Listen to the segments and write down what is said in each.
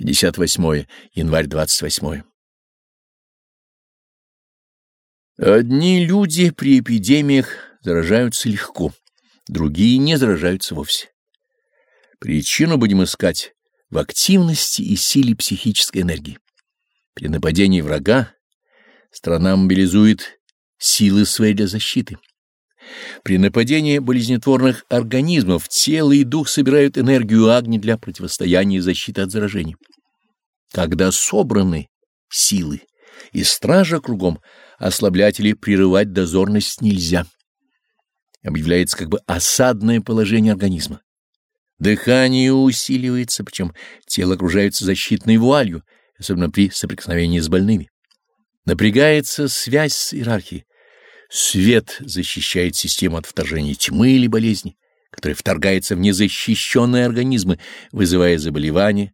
58 январь 28. Одни люди при эпидемиях заражаются легко, другие не заражаются вовсе. Причину будем искать в активности и силе психической энергии. При нападении врага страна мобилизует силы свои для защиты. При нападении болезнетворных организмов тело и дух собирают энергию огня для противостояния и защиты от заражений. Когда собраны силы и стража кругом, ослаблятели прерывать дозорность нельзя. Объявляется как бы осадное положение организма. Дыхание усиливается, причем тело окружается защитной вуалью, особенно при соприкосновении с больными. Напрягается связь с иерархией. Свет защищает систему от вторжения тьмы или болезни, которая вторгается в незащищенные организмы, вызывая заболевания,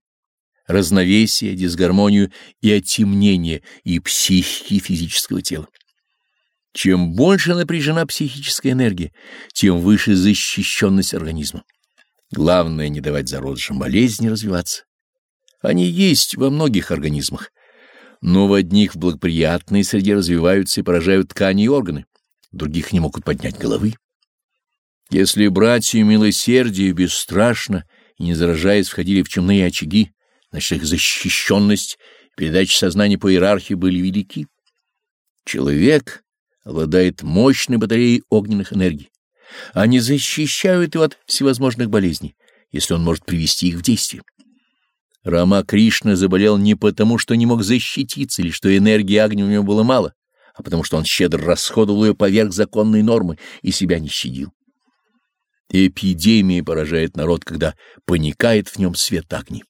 разновесие, дисгармонию и отемнение и психики, и физического тела. Чем больше напряжена психическая энергия, тем выше защищенность организма. Главное — не давать зародышам болезни развиваться. Они есть во многих организмах, но в одних в благоприятной среде развиваются и поражают ткани и органы, других не могут поднять головы. Если братья милосердия бесстрашно и не заражаясь входили в чумные очаги, значит, их защищенность и передача сознания по иерархии были велики. Человек обладает мощной батареей огненных энергий. Они защищают его от всевозможных болезней, если он может привести их в действие. Рама Кришна заболел не потому, что не мог защититься или что энергии огня у него было мало, а потому что он щедро расходовал ее поверх законной нормы и себя не щадил. Эпидемия поражает народ, когда паникает в нем свет огни.